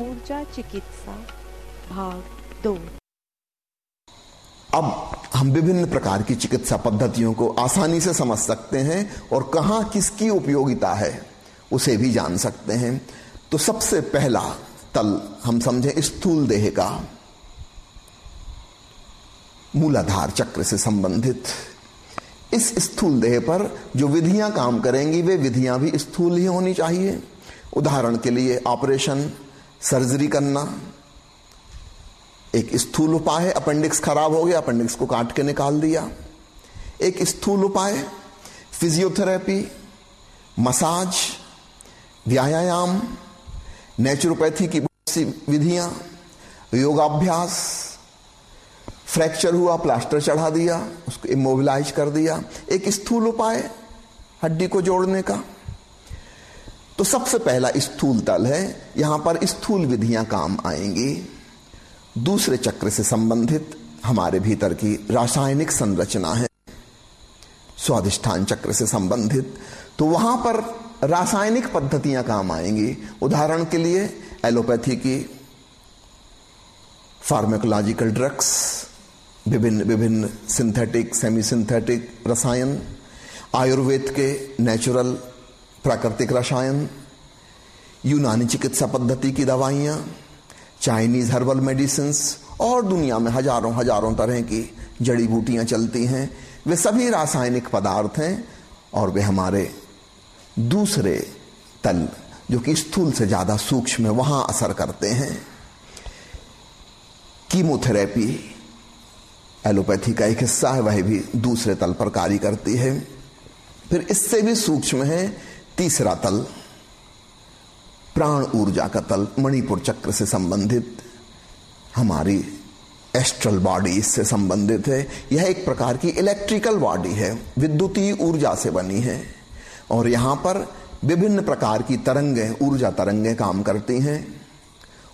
ऊर्जा चिकित्सा भाग दो। हम विभिन्न प्रकार की चिकित्सा पद्धतियों को आसानी से समझ सकते हैं और कहाँ किसकी उपयोगिता है, उसे भी जान सकते हैं। तो सबसे पहला तल हम समझें स्थूल देह का। मूलाधार चक्र से संबंधित। इस स्थूल देह पर जो विधियाँ काम करेंगी, वे विधियाँ भी स्थूल ही होनी चाहिए। उदाहरण के लिए ऑपरेशन, सर्जरी करना एक स्थूल उपाय है अपेंडिक्स खराब हो गया अपेंडिक्स को काट के निकाल दिया। एक स्थूल उपाय फिजियोथेरेपी मसाज व्यायाम नेचुरोपैथी की बहुत सी विधियाँ, योगाभ्यास फ्रैक्चर हुआ प्लास्टर चढ़ा दिया, उसको इमोबिलाइज कर दिया। एक स्थूल उपाय हड्डी को जोड़ने का। तो सबसे पहला स्थूल तल है, यहाँ पर स्थूल विधियाँ काम आएँगी। दूसरे चक्र से संबंधित हमारे भीतर की रासायनिक संरचना है। स्वादिष्ठान चक्र से संबंधित। तो वहाँ पर रासायनिक पद्धतियाँ काम आएँगी। उदाहरण के लिए एलोपैथी की फार्मेकोलॉजिकल ड्रग्स विभिन्न विभिन्न सिंथेटिक सेमी सिंथेटिक रसायन, आयुर्वेद के नेचुरल प्राकृतिक रसायन, यूनानी चिकित्सा पद्धति की दवाइयाँ चाइनीज़ हर्बल मेडिसिन और दुनिया में हज़ारों हज़ारों तरह की जड़ी बूटियाँ चलती हैं। वे सभी रासायनिक पदार्थ हैं और वे हमारे दूसरे तल, जो कि स्थूल से ज़्यादा सूक्ष्म है वहाँ असर करते हैं। कीमोथेरेपी एलोपैथी का एक हिस्सा है, वह भी दूसरे तल पर कार्य करती है। फिर इससे भी सूक्ष्म है तीसरा तल प्राण ऊर्जा का तल मणिपुर चक्र से संबंधित, हमारी एस्ट्रल बॉडी इससे संबंधित है। यह एक प्रकार की इलेक्ट्रिकल बॉडी है, विद्युतीय ऊर्जा से बनी है। और यहाँ पर विभिन्न प्रकार की तरंगें, ऊर्जा तरंगें काम करती हैं।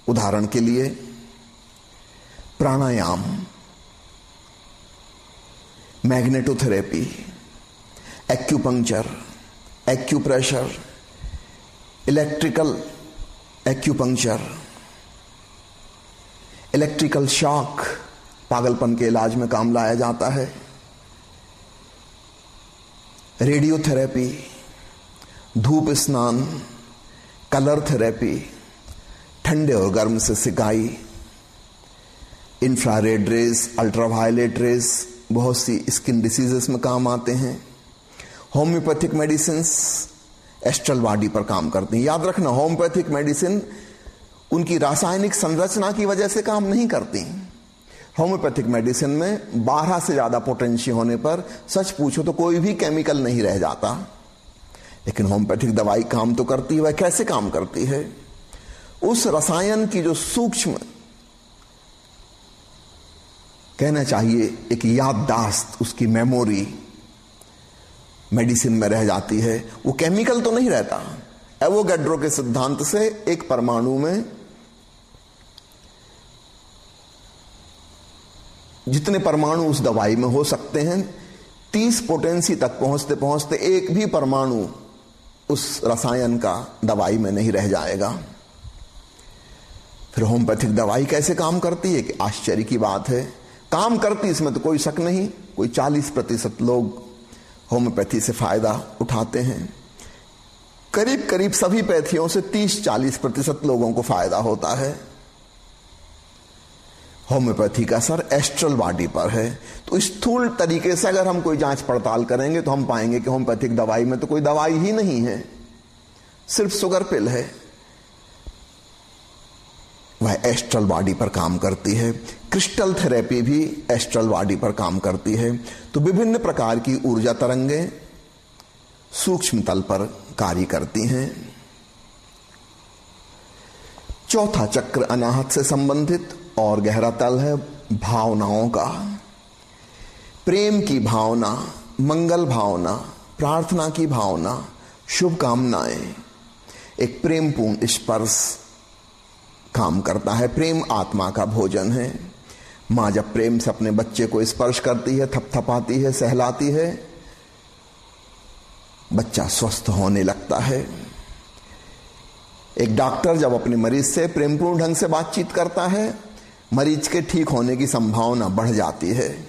उदाहरण के लिए, प्राणायाम magnetotherapy acupuncture acupressure electrical acupuncture electrical shock पागलपन के इलाज में काम लाया जाता है। रेडियोथेरेपी धूप स्नान कलर थेरेपी ठंडे और गर्म से सिकाई इंफ्रारेड रेज अल्ट्रावायलेट रेस बहुत सी स्किन डिसीजेस में काम आते हैं। होम्योपैथिक मेडिसिन एस्ट्रल बॉडी पर काम करती हैं। याद रखना, होम्योपैथिक मेडिसिन उनकी रासायनिक संरचना की वजह से काम नहीं करती होम्योपैथिक मेडिसिन में 12 से ज़्यादा पोटेंशियल होने पर सच पूछो तो कोई भी केमिकल नहीं रह जाता। लेकिन होम्योपैथिक दवाई काम तो करती है, वह कैसे काम करती है? उस रसायन की जो सूक्ष्म कहना चाहिए, एक याददाश्त, उसकी मेमोरी मेडिसिन में रह जाती है, वो केमिकल तो नहीं रहता। एवोगेड्रो के सिद्धांत से एक परमाणु में जितने परमाणु उस दवाई में हो सकते हैं, तीस पोटेंसी तक पहुँचते पहुँचते एक भी परमाणु उस रसायन का दवाई में नहीं रह जाएगा। फिर होम्योपैथिक दवाई कैसे काम करती है? कि आश्चर्य की बात है। काम करती इसमें तो कोई शक नहीं, कोई 40 प्रतिशत लोग होम्योपैथी से फ़ायदा उठाते हैं। करीब करीब सभी पैथियों से 30-40 प्रतिशत लोगों को फ़ायदा होता है। होम्योपैथी का असर एस्ट्रल बॉडी पर है। तो स्थूल तरीके से अगर हम कोई जाँच पड़ताल करेंगे तो हम पाएँगे कि होम्योपैथिक दवाई में तो कोई दवाई ही नहीं है। सिर्फ़ सुगर पिल है। वह एस्ट्रल बॉडी पर काम करती है। क्रिस्टल थेरेपी भी एस्ट्रल बॉडी पर काम करती है। तो विभिन्न प्रकार की ऊर्जा तरंगें सूक्ष्म तल पर कार्य करती हैं। चौथा चक्र अनाहत से संबंधित और गहरा तल है भावनाओं का। प्रेम की भावना, मंगल भावना, प्रार्थना की भावना, शुभकामनाएँ। एक प्रेमपूर्ण स्पर्श काम करता है, प्रेम आत्मा का भोजन है। माँ जब प्रेम से अपने बच्चे को स्पर्श करती है, थपथपाती है, सहलाती है, बच्चा स्वस्थ होने लगता है। एक डॉक्टर जब अपने मरीज़ से प्रेमपूर्ण ढंग से बातचीत करता है, मरीज़ के ठीक होने की संभावना बढ़ जाती है।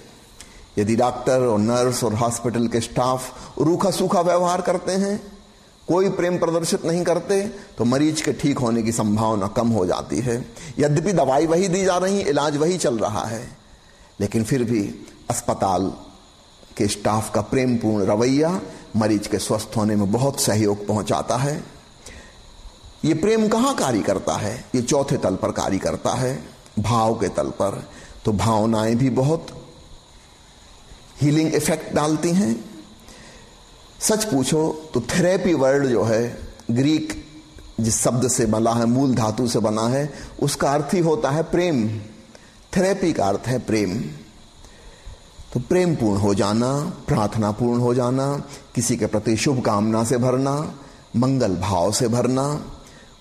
यदि डॉक्टर और नर्स और हॉस्पिटल के स्टाफ रूखा सूखा व्यवहार करते हैं कोई प्रेम प्रदर्शित नहीं करते तो मरीज़ के ठीक होने की संभावना कम हो जाती है। यद्यपि दवाई वही दी जा रही, इलाज वही चल रहा है, लेकिन फिर भी अस्पताल के स्टाफ का प्रेमपूर्ण रवैया मरीज़ के स्वस्थ होने में बहुत सहयोग पहुंचाता है। ये प्रेम कहाँ कार्य करता है? ये चौथे तल पर कार्य करता है, भाव के तल पर। तो भावनाएँ भी बहुत हीलिंग इफ़ेक्ट डालती हैं। सच पूछो तो थेरेपी वर्ड जो है, ग्रीक जिस शब्द से बना है, मूल धातु से बना है, उसका अर्थ ही होता है प्रेम। थेरेपी का अर्थ है प्रेम। तो प्रेम पूर्ण हो जाना प्रार्थना पूर्ण हो जाना, किसी के प्रति शुभकामना से भरना, मंगल भाव से भरना,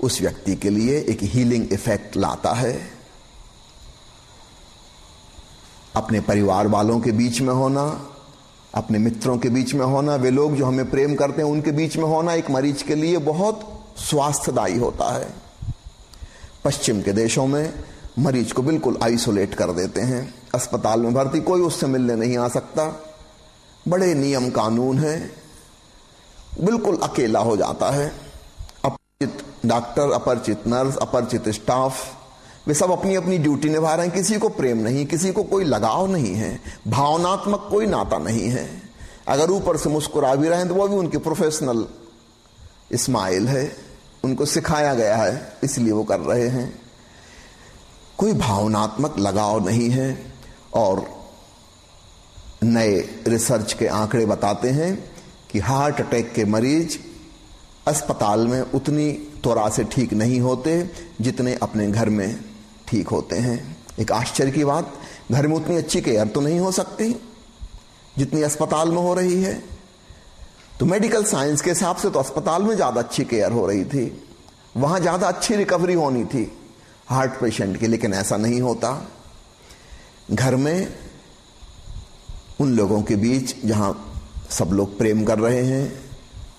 उस व्यक्ति के लिए एक हीलिंग इफ़ेक्ट लाता है। अपने परिवार वालों के बीच में होना अपने मित्रों के बीच में होना, वे लोग जो हमें प्रेम करते हैं, उनके बीच में होना एक मरीज़ के लिए बहुत स्वास्थ्यदायी होता है। पश्चिम के देशों में मरीज़ को बिल्कुल आइसोलेट कर देते हैं। अस्पताल में भर्ती कोई उससे मिलने नहीं आ सकता। बड़े नियम कानून है। बिल्कुल अकेला हो जाता है। अपरिचित डॉक्टर, अपरिचित नर्स, अपरिचित स्टाफ वे सब अपनी अपनी ड्यूटी निभा रहे हैं। किसी को प्रेम नहीं, किसी को कोई लगाव नहीं है। भावनात्मक कोई नाता नहीं है। अगर ऊपर से मुस्कुरा भी रहे हैं तो वह भी उनकी प्रोफेशनल स्माइल है। उनको सिखाया गया है, इसलिए वो कर रहे हैं। कोई भावनात्मक लगाव नहीं है और नए रिसर्च के आंकड़े बताते हैं कि हार्ट अटैक के मरीज़ अस्पताल में उतनी त्वरा से ठीक नहीं होते जितने अपने घर में ठीक होते हैं। एक आश्चर्य की बात, घर में उतनी अच्छी केयर तो नहीं हो सकती, जितनी अस्पताल में हो रही है। तो मेडिकल साइंस के हिसाब से तो अस्पताल में ज़्यादा अच्छी केयर हो रही थी। वहाँ ज़्यादा अच्छी रिकवरी होनी थी हार्ट पेशेंट की, लेकिन ऐसा नहीं होता। घर में उन लोगों के बीच जहाँ सब लोग प्रेम कर रहे हैं,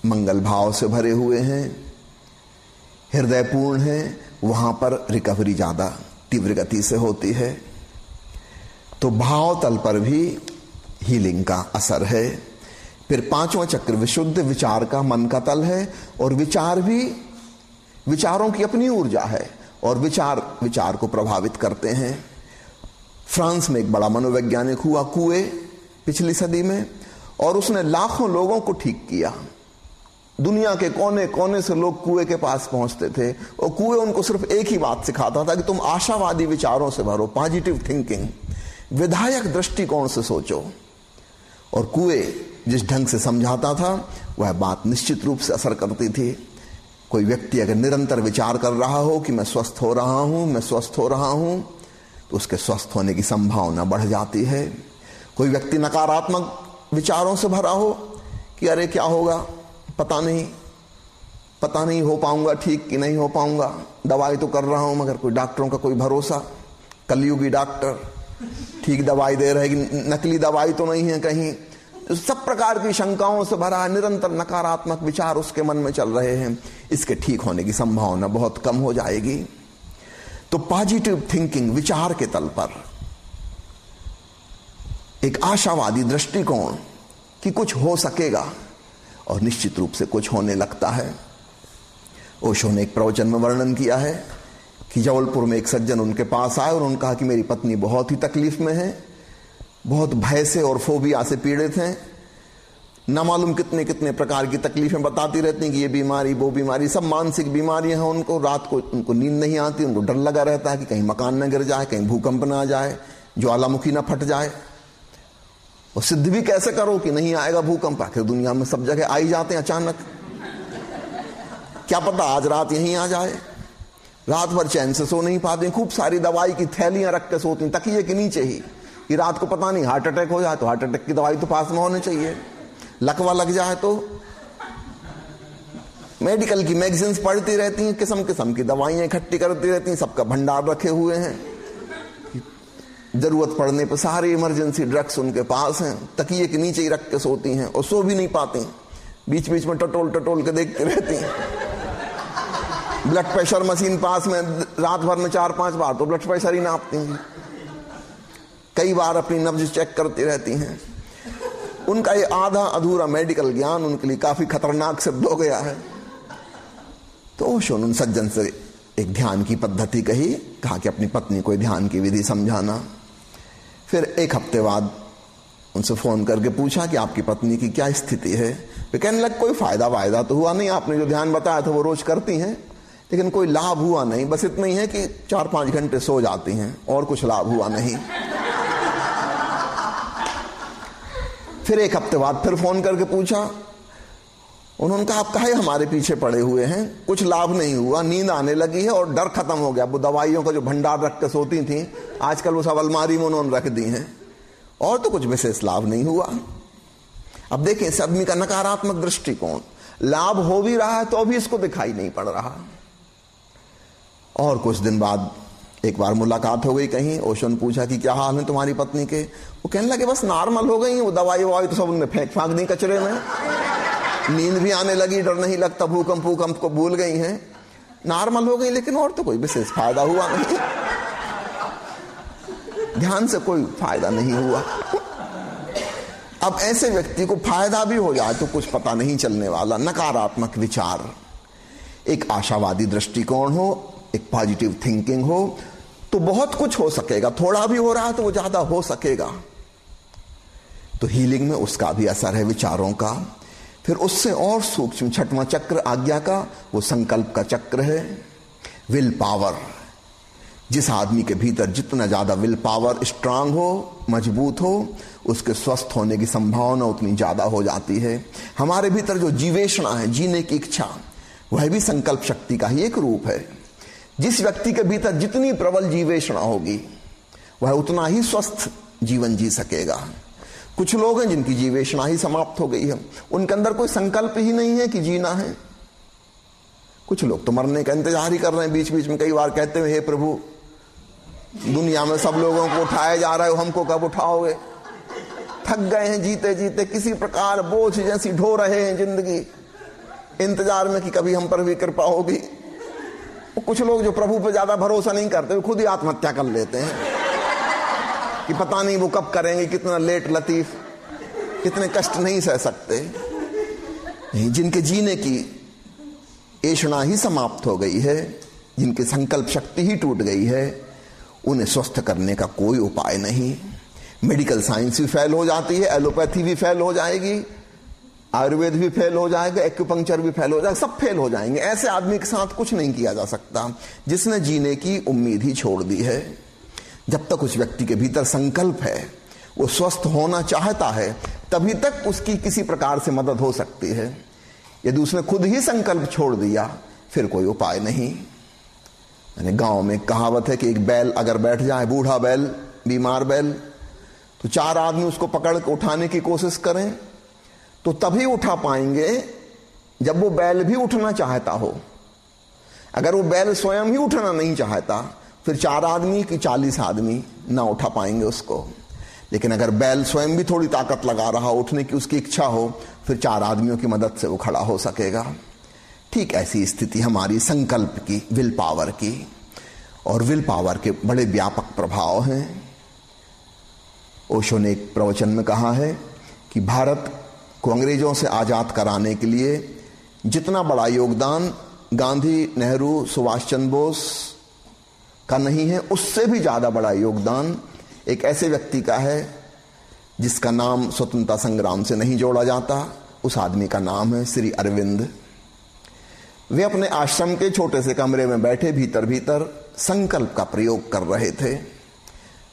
मंगल भाव से भरे हुए हैं, हृदयपूर्ण है, वहाँ पर रिकवरी ज़्यादा तीव्र गति से होती है तो भाव तल पर भी हीलिंग का असर है। फिर पांचवा चक्र, विशुद्ध विचार का मन का तल है, और विचार भी, विचारों की अपनी ऊर्जा है, और विचार विचार को प्रभावित करते हैं। फ्रांस में एक बड़ा मनोवैज्ञानिक हुआ, कुए, पिछली सदी में, और उसने लाखों लोगों को ठीक किया। दुनिया के कोने कोने से लोग कुएँ के पास पहुँचते थे और कुएँ उनको सिर्फ़ एक ही बात सिखाता था कि तुम आशावादी विचारों से भरो पॉजिटिव थिंकिंग विधायक दृष्टिकोण से सोचो। और कुएँ जिस ढंग से समझाता था, वह बात निश्चित रूप से असर करती थी। कोई व्यक्ति अगर निरंतर विचार कर रहा हो कि मैं स्वस्थ हो रहा हूँ, मैं स्वस्थ हो रहा हूँ तो उसके स्वस्थ होने की संभावना बढ़ जाती है। कोई व्यक्ति नकारात्मक विचारों से भरा हो कि अरे क्या होगा? पता नहीं पता नहीं हो पाऊँगा ठीक कि नहीं हो पाऊँगा। दवाई तो कर रहा हूँ, मगर कोई डॉक्टरों का कोई भरोसा? कलयुगी डॉक्टर, ठीक दवाई दे रहे नकली दवाई तो नहीं है कहीं? सब प्रकार की शंकाओं से भरा है निरंतर नकारात्मक विचार उसके मन में चल रहे हैं। इसके ठीक होने की संभावना बहुत कम हो जाएगी। तो पॉजिटिव थिंकिंग विचार के तल पर एक आशावादी दृष्टिकोण कि कुछ हो सकेगा। और निश्चित रूप से कुछ होने लगता है। ओशो ने एक प्रवचन में वर्णन किया है कि जबलपुर में एक सज्जन उनके पास आए और उन्होंने कहा कि मेरी पत्नी बहुत ही तकलीफ़ में है, बहुत भय से और फोबिया से पीड़ित हैं। न मालूम कितने कितने प्रकार की तकलीफें बताती रहती हैं कि ये बीमारी, वो बीमारी, सब मानसिक बीमारियाँ हैं उनको। रात को उनको नींद नहीं आती, उनको डर लगा रहता है कि कहीं मकान न गिर जाए, कहीं भूकंप ना आ जाए, ज्वालामुखी ना फट जाए। और सिद्ध भी कैसे करो कि नहीं आएगा भूकंप? आखिर दुनिया में सब जगह आई जाते हैं अचानक। क्या पता आज रात यहीं आ जाए। रात भर चैन से सो नहीं पाते। खूब सारी दवाई की थैलियाँ रख के सोती तकिए के नीचे ही। कि रात को पता नहीं हार्ट अटैक हो जाए तो हार्ट अटैक की दवाई तो पास में होनी चाहिए। लकवा लग जाए तो। मेडिकल की मैगजीन्स पढ़ती रहती हैं किस्म किस्म की दवाइयाँ इकट्ठी करती रहती हैं, सबका भंडार रखे हुए हैं। ज़रूरत पड़ने पर सारे इमरजेंसी ड्रग्स उनके पास हैं। तकिए के नीचे ही रख के सोती हैं और सो भी नहीं पाती। बीच बीच में टटोल टटोल के देखते रहती हैं। ब्लड प्रेशर मशीन पास में, रात भर में चार पाँच बार तो ब्लड प्रेशर ही नापती हैं। कई बार अपनी नब्ज चेक करती रहती हैं। उनका ये आधा अधूरा मेडिकल ज्ञान उनके लिए काफ़ी खतरनाक सिद्ध हो गया है। तो ओशो उन सज्जन से एक ध्यान की पद्धति कही, कहा कि अपनी पत्नी को ध्यान की विधि समझाना। फिर एक हफ़्ते बाद उनसे फ़ोन करके पूछा कि आपकी पत्नी की क्या स्थिति है। वे कहने लग, कोई फ़ायदा वायदा तो हुआ नहीं। आपने जो ध्यान बताया था वो रोज करती हैं, लेकिन कोई लाभ हुआ नहीं। बस इतना ही है कि चार पाँच घंटे सो जाती हैं, और कुछ लाभ हुआ नहीं। फिर एक हफ़्ते बाद फिर फ़ोन करके पूछा उन्होंने कहा, आप कहे हमारे पीछे पड़े हुए हैं? कुछ लाभ नहीं हुआ, नींद आने लगी है और डर खत्म हो गया। वो दवाइयों का जो भंडार रख के सोती थी, आजकल वो सब अलमारी में उन्होंने रख दी हैं। और तो कुछ विशेष लाभ नहीं हुआ। अब देखें इस आदमी का नकारात्मक दृष्टिकोण। लाभ हो भी रहा है तो अभी इसको दिखाई नहीं पड़ रहा। और कुछ दिन बाद एक बार मुलाकात हो गई कहीं, ओशन पूछा कि क्या हाल है तुम्हारी पत्नी के? वो कहने लगे, बस नॉर्मल हो गई वो दवाई ववाई तो सब उनने फेंक फाक दी कचरे में। नींद भी आने लगी, डर नहीं लगता, भूकंप भूकंप को भूल गई हैं। नॉर्मल हो गई, लेकिन और तो कोई विशेष फ़ायदा हुआ नहीं। ध्यान से कोई फ़ायदा नहीं हुआ। अब ऐसे व्यक्ति को फ़ायदा भी हो जाए तो कुछ पता नहीं चलने वाला, नकारात्मक विचार। एक आशावादी दृष्टिकोण हो, एक पॉजिटिव थिंकिंग हो तो बहुत कुछ हो सकेगा। थोड़ा भी हो रहा है तो वो ज़्यादा हो सकेगा। तो हीलिंग में उसका भी असर है विचारों का। फिर उससे और सूक्ष्म छठवां चक्र आज्ञा का, वो संकल्प का चक्र है, विल पावर। जिस आदमी के भीतर जितना ज़्यादा विल पावर स्ट्रांग हो, मज़बूत हो, उसके स्वस्थ होने की संभावना उतनी ज़्यादा हो जाती है। हमारे भीतर जो जीवेशना है, जीने की इच्छा, वह भी संकल्प शक्ति का ही एक रूप है। जिस व्यक्ति के भीतर जितनी प्रबल जीवेशना होगी, वह उतना ही स्वस्थ जीवन जी सकेगा। कुछ लोग हैं जिनकी जीवेशना ही समाप्त हो गई है। उनके अंदर कोई संकल्प ही नहीं है कि जीना है। कुछ लोग तो मरने का इंतज़ार ही कर रहे हैं। बीच बीच में कई बार कहते हुए हे प्रभु, दुनिया में सब लोगों को उठाया जा रहा है, हमको कब उठाओगे? थक गए हैं जीते जीते किसी प्रकार बोझ जैसी ढो रहे हैं ज़िंदगी। इंतज़ार में कि कभी हम पर भी कृपा होगी। कुछ लोग जो प्रभु पर ज़्यादा भरोसा नहीं करते खुद ही आत्महत्या कर लेते हैं। कि पता नहीं वो कब करेंगे, कितना लेट लतीफ, कितने कष्ट नहीं सह सकते। नहीं, जिनके जीने की ऐषणा ही समाप्त हो गई है, जिनकी संकल्प शक्ति ही टूट गई है, उन्हें स्वस्थ करने का कोई उपाय नहीं। मेडिकल साइंस भी फेल हो जाती है, एलोपैथी भी फेल हो जाएगी, आयुर्वेद भी फेल हो जाएगा, एक्यूपंक्चर भी फेल हो जाएगा, सब फेल हो जाएँगे। ऐसे आदमी के साथ कुछ नहीं किया जा सकता। जिसने जीने की उम्मीद ही छोड़ दी है जब तक उस व्यक्ति के भीतर संकल्प है, वो स्वस्थ होना चाहता है, तभी तक उसकी किसी प्रकार से मदद हो सकती है। यदि उसने खुद ही संकल्प छोड़ दिया, फिर कोई उपाय नहीं। मैंने गाँव में कहावत है कि एक बैल अगर बैठ जाए, बूढ़ा बैल, बीमार बैल तो चार आदमी उसको पकड़ के उठाने की कोशिश करें तो तभी उठा पाएँगे जब वो बैल भी उठना चाहता हो। अगर वो बैल स्वयं ही उठना नहीं चाहता फिर चार आदमी की चालीस आदमी ना उठा पाएँगे उसको। लेकिन अगर बैल स्वयं भी थोड़ी ताकत लगा रहा हो, उठने की उसकी इच्छा हो, फिर चार आदमियों की मदद से वो खड़ा हो सकेगा। ठीक ऐसी स्थिति हमारी संकल्प की, विल पावर की। और विल पावर के बड़े व्यापक प्रभाव हैं। ओशो ने एक प्रवचन में कहा है कि भारत को अंग्रेज़ों से आज़ाद कराने के लिए जितना बड़ा योगदान गांधी, नेहरू, सुभाष चंद्र बोस का नहीं है, उससे भी ज़्यादा बड़ा योगदान एक ऐसे व्यक्ति का है, जिसका नाम स्वतंत्रता संग्राम से नहीं जोड़ा जाता। उस आदमी का नाम है श्री अरविंद। वे अपने आश्रम के छोटे से कमरे में बैठे भीतर भीतर संकल्प का प्रयोग कर रहे थे।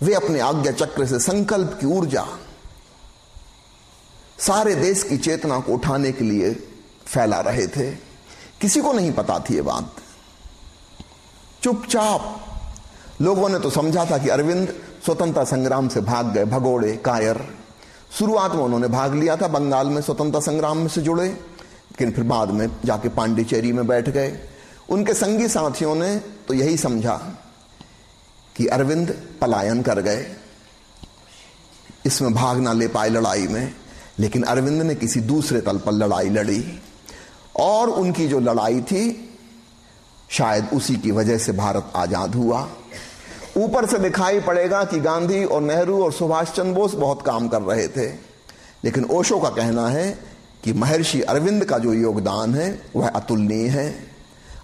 वे अपने आज्ञा चक्र से संकल्प की ऊर्जा सारे देश की चेतना को उठाने के लिए फैला रहे थे। किसी को नहीं पता थी ये बात। चुपचाप लोगों ने तो समझा था कि अरविंद स्वतंत्रता संग्राम से भाग गए, भगोड़े, कायर। शुरुआत में उन्होंने भाग लिया था, बंगाल में स्वतंत्रता संग्राम में से जुड़े, लेकिन फिर बाद में जाके पांडिचेरी में बैठ गए। उनके संगी साथियों ने तो यही समझा कि अरविंद पलायन कर गए। इसमें भाग ना ले पाए लड़ाई में, लेकिन अरविंद ने किसी दूसरे तल पर लड़ाई लड़ी। और उनकी जो लड़ाई थी, शायद उसी की वजह से भारत आज़ाद हुआ। ऊपर से दिखाई पड़ेगा कि गांधी और नेहरू और सुभाष चंद्र बोस बहुत काम कर रहे थे। लेकिन ओशो का कहना है कि महर्षि अरविंद का जो योगदान है, वह अतुलनीय है।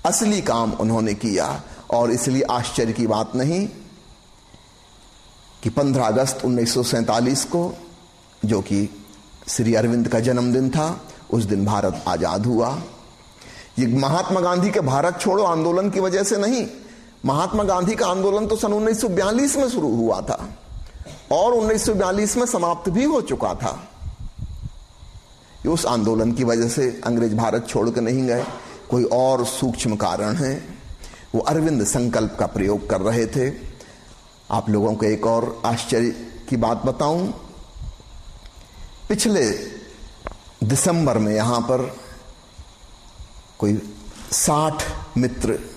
असली काम उन्होंने किया और इसलिए आश्चर्य की बात नहीं कि 15 अगस्त 1947 को, जो कि श्री अरविंद का जन्मदिन था, उस दिन भारत आज़ाद हुआ। ये महात्मा गांधी के भारत छोड़ो आंदोलन की वजह से नहीं महात्मा गांधी का आंदोलन तो सन 1942 में शुरू हुआ था और 1942 में समाप्त भी हो चुका था। उस आंदोलन की वजह से अंग्रेज़ भारत छोड़कर नहीं गए। कोई और सूक्ष्म कारण है? वो अरविंद संकल्प का प्रयोग कर रहे थे। आप लोगों को एक और आश्चर्य की बात बताऊँ। पिछले दिसंबर में यहाँ पर कोई साठ मित्र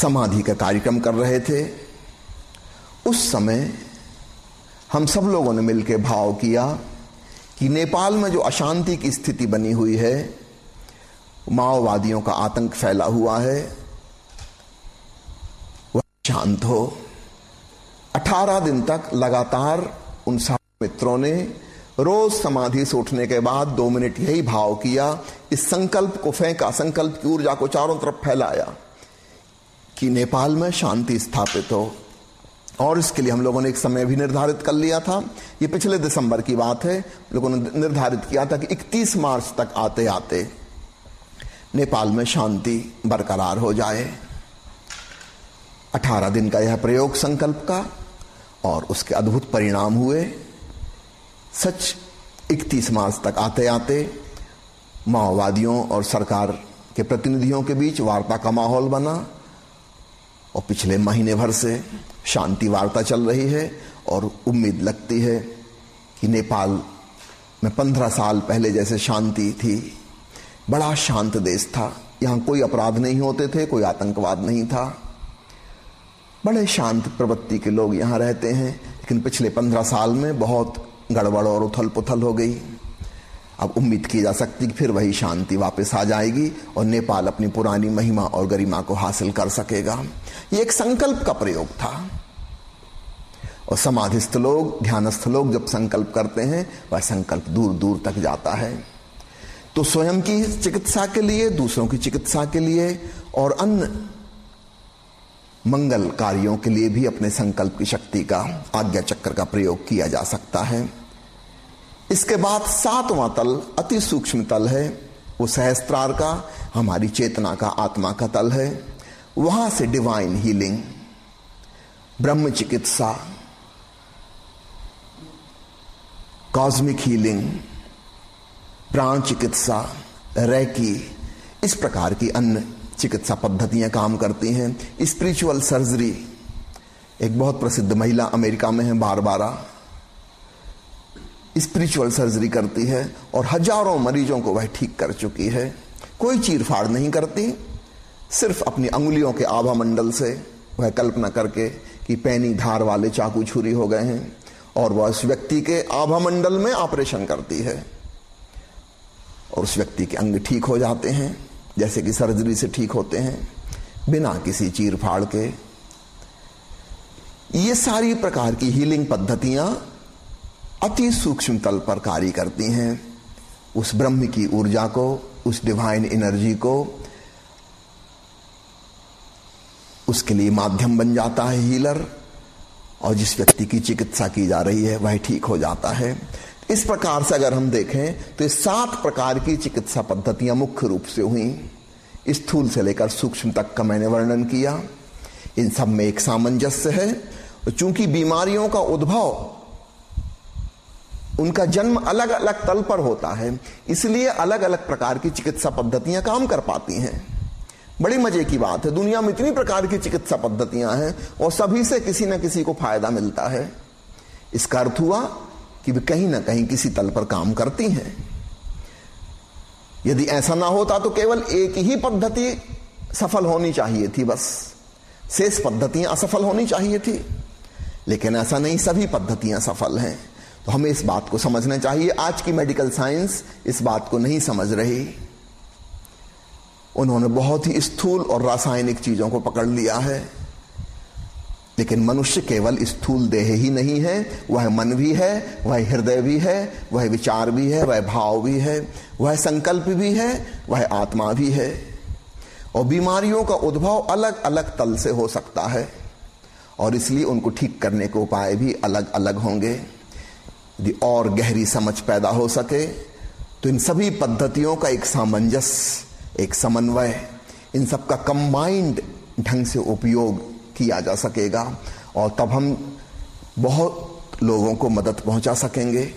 समाधि का कार्यक्रम कर रहे थे। उस समय हम सब लोगों ने मिलकर भाव किया कि नेपाल में जो अशांति की स्थिति बनी हुई है, माओवादियों का आतंक फैला हुआ है, वह शांत हो। 18 दिन तक लगातार उन सात मित्रों ने रोज समाधि से उठने के बाद दो मिनट यही भाव किया, इस संकल्प को फेंका, संकल्प की ऊर्जा को चारों तरफ़ फैलाया। कि नेपाल में शांति स्थापित हो। और इसके लिए हम लोगों ने एक समय भी निर्धारित कर लिया था। ये पिछले दिसंबर की बात है। लोगों ने निर्धारित किया था कि 31 मार्च तक आते आते नेपाल में शांति बरकरार हो जाए। 18 दिन का यह प्रयोग संकल्प का और उसके अद्भुत परिणाम हुए। सच 31 मार्च तक आते आते माओवादियों और सरकार के प्रतिनिधियों के बीच वार्ता का माहौल बना। और पिछले महीने भर से शांति वार्ता चल रही है और उम्मीद लगती है कि नेपाल में पंद्रह साल पहले जैसे शांति थी, बड़ा शांत देश था। यहाँ कोई अपराध नहीं होते थे, कोई आतंकवाद नहीं था। बड़े शांत प्रवृत्ति के लोग यहाँ रहते हैं, लेकिन पिछले पंद्रह साल में बहुत गड़बड़ और उथल पुथल हो गई। अब उम्मीद की जा सकती कि फिर वही शांति वापस आ जाएगी और नेपाल अपनी पुरानी महिमा और गरिमा को हासिल कर सकेगा। ये एक संकल्प का प्रयोग था। और समाधिस्थ लोग, ध्यानस्थ लोग जब संकल्प करते हैं, वह संकल्प दूर दूर तक जाता है। तो स्वयं की चिकित्सा के लिए, दूसरों की चिकित्सा के लिए और अन्य मंगल कार्यों के लिए भी अपने संकल्प की शक्ति का आज्ञा चक्र का प्रयोग किया जा सकता है। इसके बाद सातवां तल अति सूक्ष्म तल है। वो सहस्त्रार का, हमारी चेतना का, आत्मा का तल है। वहाँ से डिवाइन हीलिंग ब्रह्म चिकित्सा कॉस्मिक हीलिंग प्राण चिकित्सा, रैकी, इस प्रकार की अन्य चिकित्सा पद्धतियाँ काम करती हैं। स्पिरिचुअल सर्जरी, एक बहुत प्रसिद्ध महिला अमेरिका में है, बारबारा। स्पिरिचुअल सर्जरी करती है और हज़ारों मरीजों को वह ठीक कर चुकी है। कोई चीरफाड़ नहीं करती। सिर्फ़ अपनी अंगुलियों के आभा मंडल से वह कल्पना करके कि पैनी धार वाले चाकू छुरी हो गए हैं और वह उस व्यक्ति के आभा मंडल में ऑपरेशन करती है। और उस व्यक्ति के अंग ठीक हो जाते हैं, जैसे कि सर्जरी से ठीक होते हैं, बिना किसी चीर फाड़ के। ये सारी प्रकार की हीलिंग पद्धतियाँ अति सूक्ष्म तल पर कार्य करती हैं। उस ब्रह्म की ऊर्जा को, उस डिवाइन एनर्जी को, उसके लिए माध्यम बन जाता है हीलर और जिस व्यक्ति की चिकित्सा की जा रही है, वह ठीक हो जाता है। इस प्रकार से अगर हम देखें तो सात प्रकार की चिकित्सा पद्धतियाँ मुख्य रूप से हुई। स्थूल से लेकर सूक्ष्म तक का मैंने वर्णन किया। इन सब में एक सामंजस्य है। चूँकि बीमारियों का उद्भव उनका जन्म अलग अलग तल पर होता है, इसलिए अलग अलग प्रकार की चिकित्सा पद्धतियाँ काम कर पाती हैं। बड़ी मज़े की बात है, दुनिया में इतनी प्रकार की चिकित्सा पद्धतियाँ हैं और सभी से किसी न किसी को फ़ायदा मिलता है। इसका अर्थ हुआ कि वे कहीं ना कहीं किसी तल पर काम करती हैं। यदि ऐसा ना होता तो केवल एक ही पद्धति सफल होनी चाहिए थी बस। शेष पद्धतियाँ असफल होनी चाहिए थी। लेकिन ऐसा नहीं, सभी पद्धतियाँ सफल हैं। तो हमें इस बात को समझना चाहिए। आज की मेडिकल साइंस इस बात को नहीं समझ रही। उन्होंने बहुत ही स्थूल और रासायनिक चीज़ों को पकड़ लिया है। लेकिन मनुष्य केवल स्थूल देह ही नहीं है, वह मन भी है, वह हृदय भी है, वह विचार भी है, वह भाव भी है, वह संकल्प भी है, वह आत्मा भी है। और बीमारियों का उद्भव अलग अलग तल से हो सकता है। और इसलिए उनको ठीक करने के उपाय भी अलग अलग होंगे। यदि और गहरी समझ पैदा हो सके तो इन सभी पद्धतियों का एक सामंजस्य, एक समन्वय, इन सब का कंबाइंड ढंग से उपयोग किया जा सकेगा और तब हम बहुत लोगों को मदद पहुँचा सकेंगे।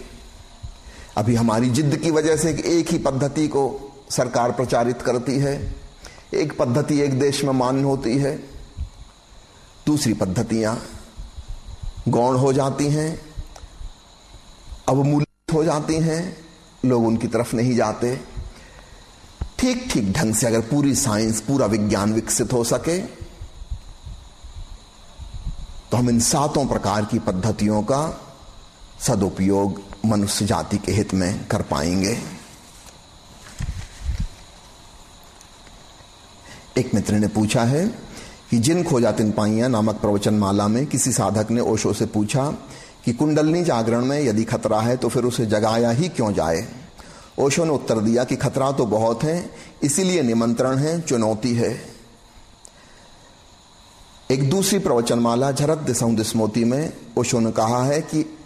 अभी हमारी जिद की वजह से एक ही पद्धति को सरकार प्रचारित करती है। एक पद्धति एक देश में मान्य होती है, दूसरी पद्धतियाँ गौण हो जाती हैं। अवमूल्य हो जाती हैं, लोग उनकी तरफ़ नहीं जाते। ठीक ठीक ढंग से अगर पूरी साइंस, पूरा विज्ञान विकसित हो सके तो हम इन सातों प्रकार की पद्धतियों का सदुपयोग मनुष्य जाति के हित में कर पाएँगे। एक मित्र ने पूछा है कि जिन खोजा तिन पाइया नामक प्रवचन माला में किसी साधक ने ओशो से पूछा कि कुंडलनी जागरण में यदि खतरा है तो फिर उसे जगाया ही क्यों जाए? ओशो ने उत्तर दिया कि खतरा तो बहुत है, इसीलिए निमंत्रण है, चुनौती है। एक दूसरी प्रवचनमाला झरत दिसऊ दिस्मोती में ओशो ने कहा है कि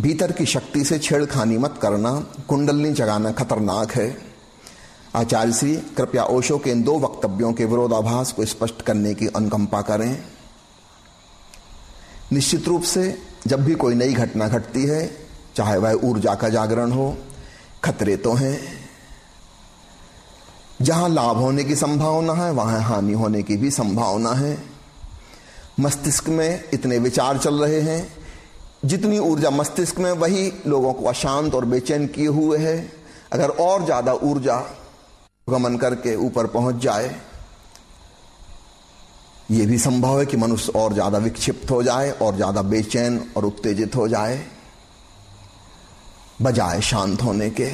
भीतर की शक्ति से छेड़खानी मत करना, कुंडलनी जगाना खतरनाक है। आचार्य श्री, कृपया ओशो के इन दो वक्तव्यों के विरोधाभास को स्पष्ट करने की अनुकंपा करें। निश्चित रूप से जब भी कोई नई घटना घटती है, चाहे वह ऊर्जा का जागरण हो, खतरे तो हैं। जहाँ लाभ होने की संभावना है, वहाँ हानि होने की भी संभावना है। मस्तिष्क में इतने विचार चल रहे हैं, जितनी ऊर्जा मस्तिष्क में, वही लोगों को अशांत और बेचैन किए हुए है। अगर और ज़्यादा ऊर्जा गमन करके ऊपर पहुँच जाए यह भी संभव है कि मनुष्य और ज़्यादा विक्षिप्त हो जाए और ज़्यादा बेचैन और उत्तेजित हो जाए। बजाय शांत होने के,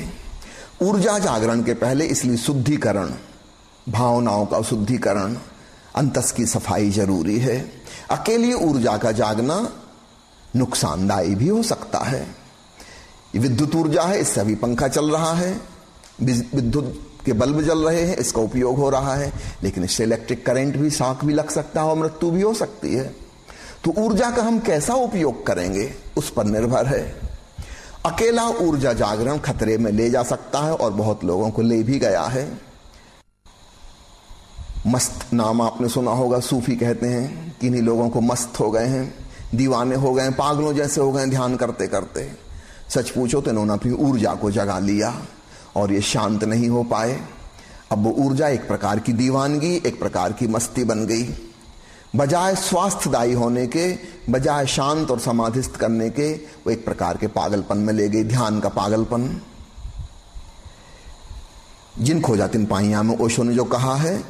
ऊर्जा जागरण के पहले इसलिए शुद्धिकरण, भावनाओं का शुद्धिकरण, अंतस की सफ़ाई ज़रूरी है। अकेली ऊर्जा का जागना नुकसानदायी भी हो सकता है। विद्युत ऊर्जा है, इससे अभी पंखा चल रहा है। विद्युत के बल्ब जल रहे हैं, इसका उपयोग हो रहा है, लेकिन इससे इलेक्ट्रिक करंट भी शाख भी लग सकता है और मृत्यु भी हो सकती है। तो ऊर्जा का हम कैसा उपयोग करेंगे, उस पर निर्भर है। अकेला ऊर्जा जागरण खतरे में ले जा सकता है और बहुत लोगों को ले भी गया है। मस्त नाम आपने सुना होगा, सूफी कहते हैं किन्हीं लोगों को मस्त हो गए हैं, दीवाने हो गए, पागलों जैसे हो गए ध्यान करते करते सच पूछो तो इन्होंने अपनी ऊर्जा को जगा लिया। और ये शांत नहीं हो पाए। अब वो ऊर्जा एक प्रकार की दीवानगी, एक प्रकार की मस्ती बन गई। बजाय स्वास्थ्यदायी होने के, बजाय शांत और समाधिस्थ करने के, वो एक प्रकार के पागलपन में ले गई, ध्यान का पागलपन। जिन खोजा तिन पाइया में ओशो ने जो कहा है,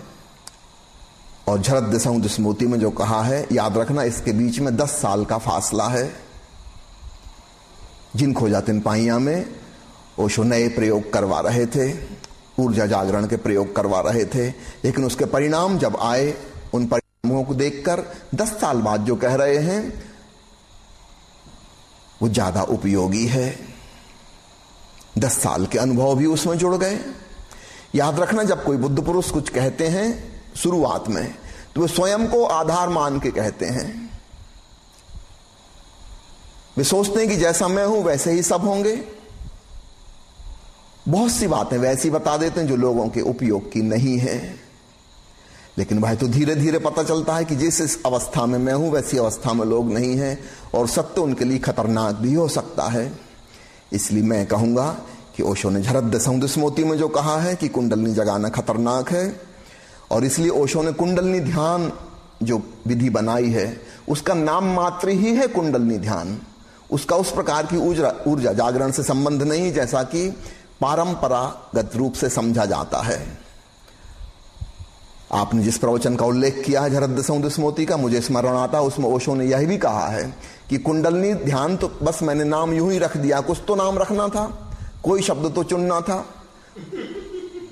और झरत दिशाऊ दिस्मोती में जो कहा है, याद रखना इसके बीच में दस साल का फासला है। जिन खोजा तिन पाइया में ओशो नए प्रयोग करवा रहे थे, ऊर्जा जागरण के प्रयोग करवा रहे थे, लेकिन उसके परिणाम जब आए, उन परिणामों को देखकर दस साल बाद जो कह रहे हैं, वो ज़्यादा उपयोगी है। दस साल के अनुभव भी उसमें जुड़ गए। याद रखना, जब कोई बुद्ध पुरुष कुछ कहते हैं शुरुआत में तो वे स्वयं को आधार मान के कहते हैं। वे सोचते हैं कि जैसा मैं हूँ, वैसे ही सब होंगे। बहुत सी बातें वैसी बता देते हैं जो लोगों के उपयोग की नहीं है। लेकिन भाई तो धीरे धीरे पता चलता है कि जिस इस अवस्था में मैं हूँ, वैसी अवस्था में लोग नहीं हैं और सत्य उनके लिए खतरनाक भी हो सकता है। इसलिए मैं कहूँगा कि ओशो ने झरत दसमोती में जो कहा है कि कुंडलनी जगाना खतरनाक है, और इसलिए ओशो ने कुंडलनी ध्यान जो विधि बनाई है, उसका नाम मात्र ही है कुंडलनी ध्यान। उसका उस प्रकार की ऊर्जा ऊर्जा जागरण से संबंध नहीं, जैसा कि परंपरागत रूप से समझा जाता है। आपने जिस प्रवचन का उल्लेख किया है झरद स्मृति का, मुझे स्मरण आता, उसमें ओशो ने यह भी कहा है कि कुंडलनी, ध्यान तो बस मैंने नाम यूँ ही रख दिया, कुछ तो नाम रखना था, कोई शब्द तो चुनना था।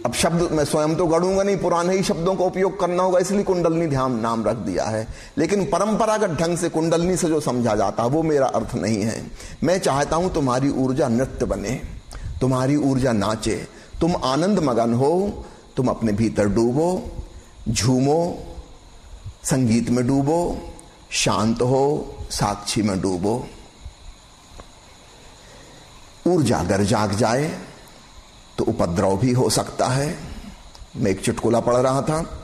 अब शब्द मैं स्वयं तो गढ़ूँगा नहीं, पुराने ही शब्दों का उपयोग करना होगा, इसलिए कुंडलनी, ध्यान, नाम रख दिया है। लेकिन परंपरागत ढंग से कुंडलनी से जो समझा जाता है वो मेरा अर्थ नहीं है। मैं चाहता हूँ तुम्हारी ऊर्जा नृत्य बने। तुम्हारी ऊर्जा नाचे, तुम आनंद मगन हो, तुम अपने भीतर डूबो, झूमो, संगीत में डूबो, शांत हो, साक्षी में डूबो। ऊर्जा अगर जाग जाए तो उपद्रव भी हो सकता है। मैं एक चुटकुला पढ़ रहा था।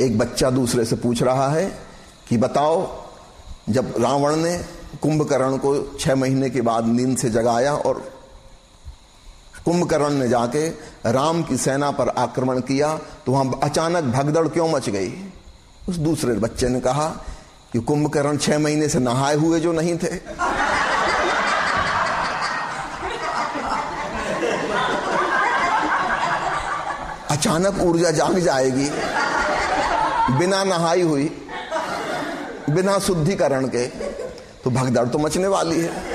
एक बच्चा दूसरे से पूछ रहा है कि बताओ, जब रावण ने कुंभकर्ण को छह महीने के बाद नींद से जगाया और कुंभकर्ण ने जाके राम की सेना पर आक्रमण किया तो वहाँ अचानक भगदड़ क्यों मच गई? उस दूसरे बच्चे ने कहा कि कुंभकर्ण छह महीने से नहाए हुए जो नहीं थे। अचानक ऊर्जा जाग जाएगी। बिना नहाई हुई, बिना शुद्धिकरण के तो भगदड़ तो मचने वाली है।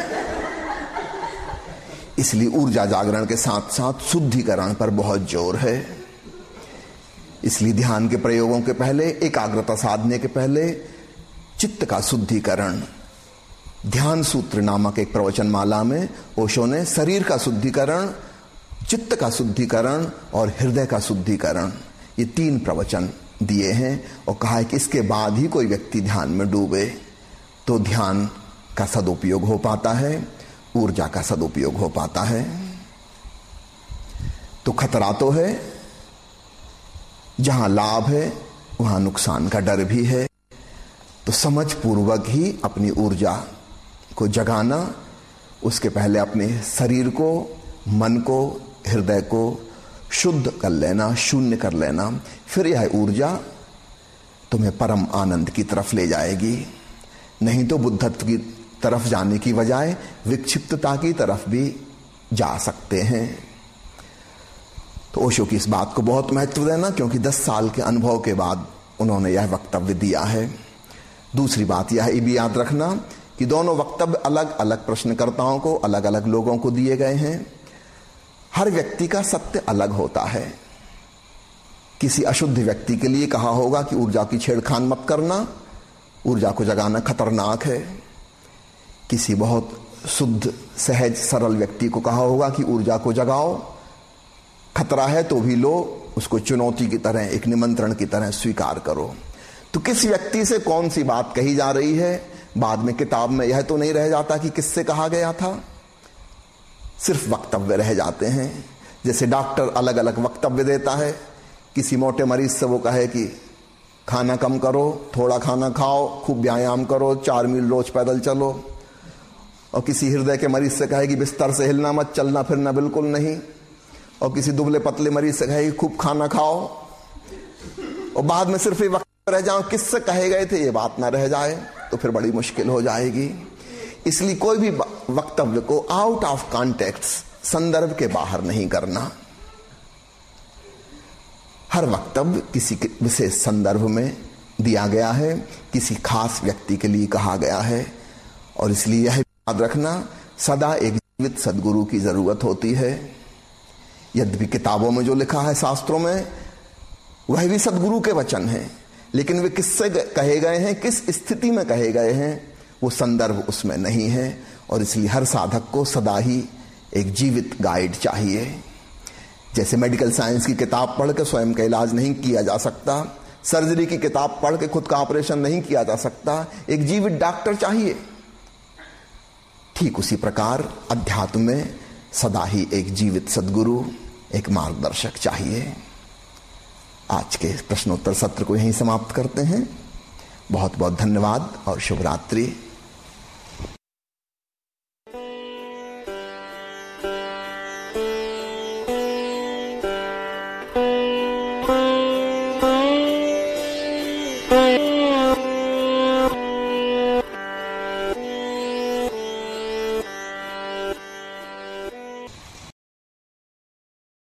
इसलिए ऊर्जा जागरण के साथ साथ शुद्धिकरण पर बहुत ज़ोर है। इसलिए ध्यान के प्रयोगों के पहले, एकाग्रता साधने के पहले, चित्त का शुद्धिकरण। ध्यान सूत्र नामक एक प्रवचन माला में ओशो ने शरीर का शुद्धिकरण, चित्त का शुद्धिकरण और हृदय का शुद्धिकरण, ये तीन प्रवचन दिए हैं और कहा है कि इसके बाद ही कोई व्यक्ति ध्यान में डूबे तो ध्यान का सदुपयोग हो पाता है। ऊर्जा का सदुपयोग हो पाता है। तो खतरा तो है। जहाँ लाभ है, वहाँ नुकसान का डर भी है। तो समझ पूर्वक ही अपनी ऊर्जा को जगाना, उसके पहले अपने शरीर को, मन को, हृदय को शुद्ध कर लेना, शून्य कर लेना, फिर यह ऊर्जा तुम्हें परम आनंद की तरफ़ ले जाएगी। नहीं तो बुद्धत्व की तरफ़ जाने की बजाय विक्षिप्तता की तरफ़ भी जा सकते हैं। तो ओशो की इस बात को बहुत महत्व देना, क्योंकि 10 साल के अनुभव के बाद उन्होंने यह वक्तव्य दिया है। दूसरी बात यह भी याद रखना कि दोनों वक्तव्य अलग अलग प्रश्नकर्ताओं को अलग अलग लोगों को दिए गए हैं। हर व्यक्ति का सत्य अलग होता है। किसी अशुद्ध व्यक्ति के लिए कहा होगा कि ऊर्जा की छेड़खान मत करना, ऊर्जा को जगाना खतरनाक है। किसी बहुत शुद्ध, सहज, सरल व्यक्ति को कहा होगा कि ऊर्जा को जगाओ। खतरा है तो भी लो, उसको चुनौती की तरह, एक निमंत्रण की तरह स्वीकार करो। तो किस व्यक्ति से कौन सी बात कही जा रही है? बाद में किताब में यह तो नहीं रह जाता कि किससे कहा गया था। सिर्फ़ वक्तव्य रह जाते हैं। जैसे डॉक्टर अलग अलग वक्तव्य देता है। किसी मोटे मरीज़ से वो कहे कि, खाना कम करो, थोड़ा खाना खाओ, खूब व्यायाम करो, चार मील रोज पैदल चलो। और किसी हृदय के मरीज़ से कहे कि बिस्तर से हिलना मत, चलना फिरना बिल्कुल नहीं। और किसी दुबले पतले मरीज़ से कहे कि खूब खाना खाओ। और बाद में सिर्फ़ ये वक्त रह जाओ, किससे कहे गए थे, ये बात ना रह जाए तो फिर बड़ी मुश्किल हो जाएगी। इसलिए कोई भी वक्तव्य को आउट ऑफ़ कॉन्टेक्ट संदर्भ के बाहर नहीं करना। हर वक्तव्य किसी विशेष संदर्भ में दिया गया है, किसी खास व्यक्ति के लिए कहा गया है, और इसलिए यह याद रखना, सदा एक जीवित सदगुरु की ज़रूरत होती है। यद्यपि किताबों में जो लिखा है शास्त्रों में, वह भी सदगुरु के वचन हैं, लेकिन वे किससे कहे गए हैं, किस स्थिति में कहे गए हैं, वो संदर्भ उसमें नहीं है, और इसलिए हर साधक को सदा ही एक जीवित गाइड चाहिए। जैसे मेडिकल साइंस की किताब पढ़ के स्वयं का इलाज नहीं किया जा सकता, सर्जरी की किताब पढ़ के खुद का ऑपरेशन नहीं किया जा सकता, एक जीवित डॉक्टर चाहिए। ठीक उसी प्रकार अध्यात्म में सदा ही एक जीवित सदगुरु, एक मार्गदर्शक चाहिए। आज के प्रश्नोत्तर सत्र को यहीं समाप्त करते हैं। बहुत बहुत धन्यवाद और शुभ रात्रि